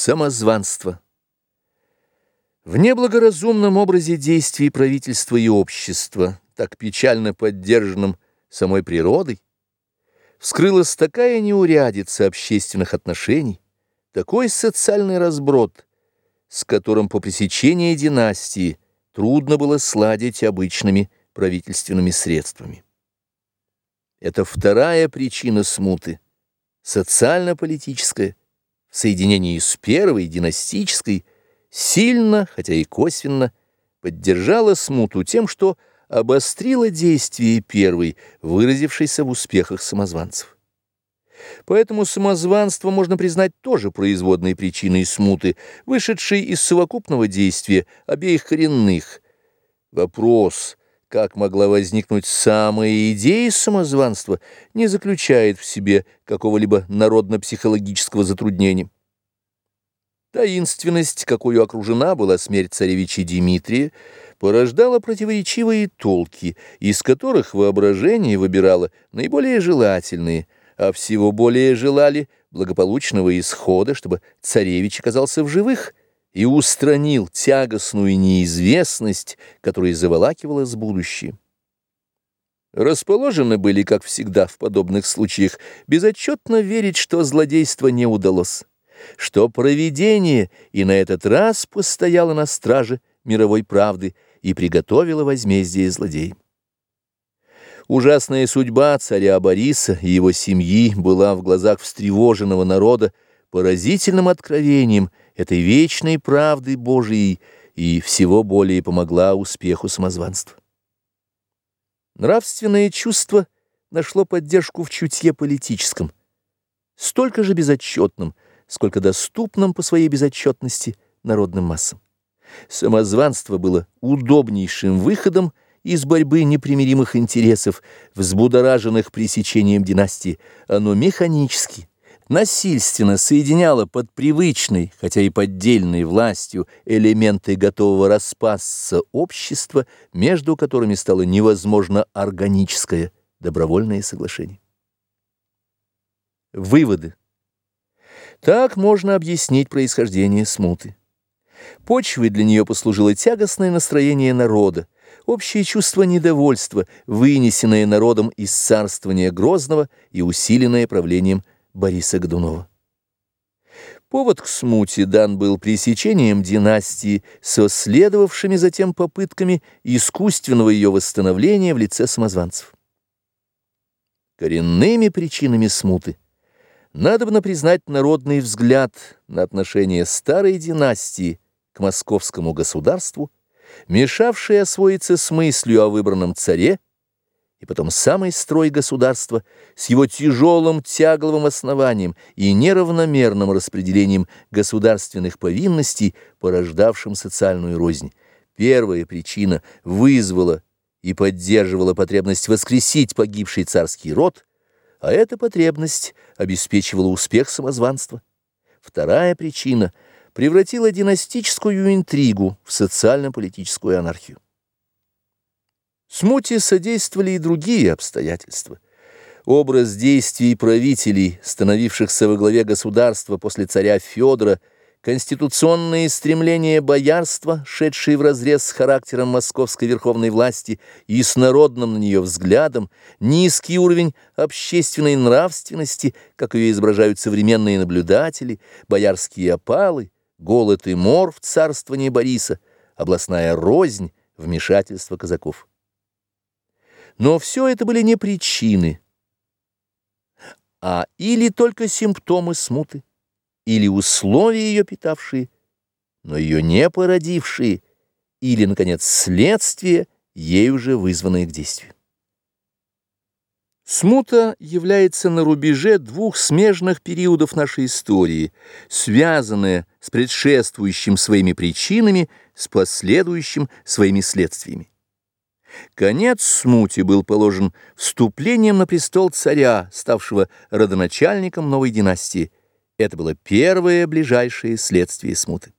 Самозванство. В неблагоразумном образе действий правительства и общества, так печально поддержанном самой природой, вскрылась такая неурядица общественных отношений, такой социальный разброд, с которым по пресечении династии трудно было сладить обычными правительственными средствами. Это вторая причина смуты, социально-политическая, в соединении с первой, династической, сильно, хотя и косвенно, поддержала смуту тем, что обострила действие первой, выразившейся в успехах самозванцев. Поэтому самозванство можно признать тоже производной причиной смуты, вышедшей из совокупного действия обеих коренных. Вопрос – как могла возникнуть самая идея самозванства, не заключает в себе какого-либо народно-психологического затруднения. Таинственность, какую окружена была смерть царевича Дмитрия, порождала противоречивые толки, из которых воображение выбирало наиболее желательные, а всего более желали благополучного исхода, чтобы царевич оказался в живых – и устранил тягостную неизвестность, которая заволакивала с будущее. Расположены были, как всегда в подобных случаях, безотчетно верить, что злодейство не удалось, что провидение и на этот раз постояло на страже мировой правды и приготовило возмездие злодеям. Ужасная судьба царя Бориса и его семьи была в глазах встревоженного народа поразительным откровением этой вечной правды Божией и всего более помогла успеху самозванства. Нравственное чувство нашло поддержку в чутье политическом, столько же безотчетным, сколько доступным по своей безотчетности народным массам. Самозванство было удобнейшим выходом из борьбы непримиримых интересов, взбудораженных пресечением династии. Оно механически, насильственно соединяла под привычной, хотя и поддельной властью элементы готового распасться общества, между которыми стало невозможно органическое добровольное соглашение. Выводы. Так можно объяснить происхождение смуты. Почвой для нее послужило тягостное настроение народа, общее чувство недовольства, вынесенное народом из царствования Грозного и усиленное правлением Бориса Годунова. Повод к смуте дан был пресечением династии со следовавшими затем попытками искусственного ее восстановления в лице самозванцев. Коренными причинами смуты надобно признать народный взгляд на отношение старой династии к московскому государству, мешавший освоиться с мыслью о выбранном царе и потом самый строй государства с его тяжелым тягловым основанием и неравномерным распределением государственных повинностей, порождавшим социальную рознь. Первая причина вызвала и поддерживала потребность воскресить погибший царский род, а эта потребность обеспечивала успех самозванства. Вторая причина превратила династическую интригу в социально-политическую анархию. Смуте содействовали и другие обстоятельства. Образ действий правителей, становившихся во главе государства после царя Федора, конституционные стремления боярства, шедшие вразрез с характером московской верховной власти и с народным на нее взглядом, низкий уровень общественной нравственности, как ее изображают современные наблюдатели, боярские опалы, голод и мор в царствовании Бориса, областная рознь, вмешательство казаков. Но все это были не причины, а или только симптомы смуты, или условия ее питавшие, но ее не породившие, или, наконец, следствие, ей уже вызванное к действию. Смута является на рубеже двух смежных периодов нашей истории, связанная с предшествующим своими причинами, с последующим своими следствиями. Конец смуте был положен вступлением на престол царя, ставшего родоначальником новой династии. Это было первое ближайшее следствие смуты.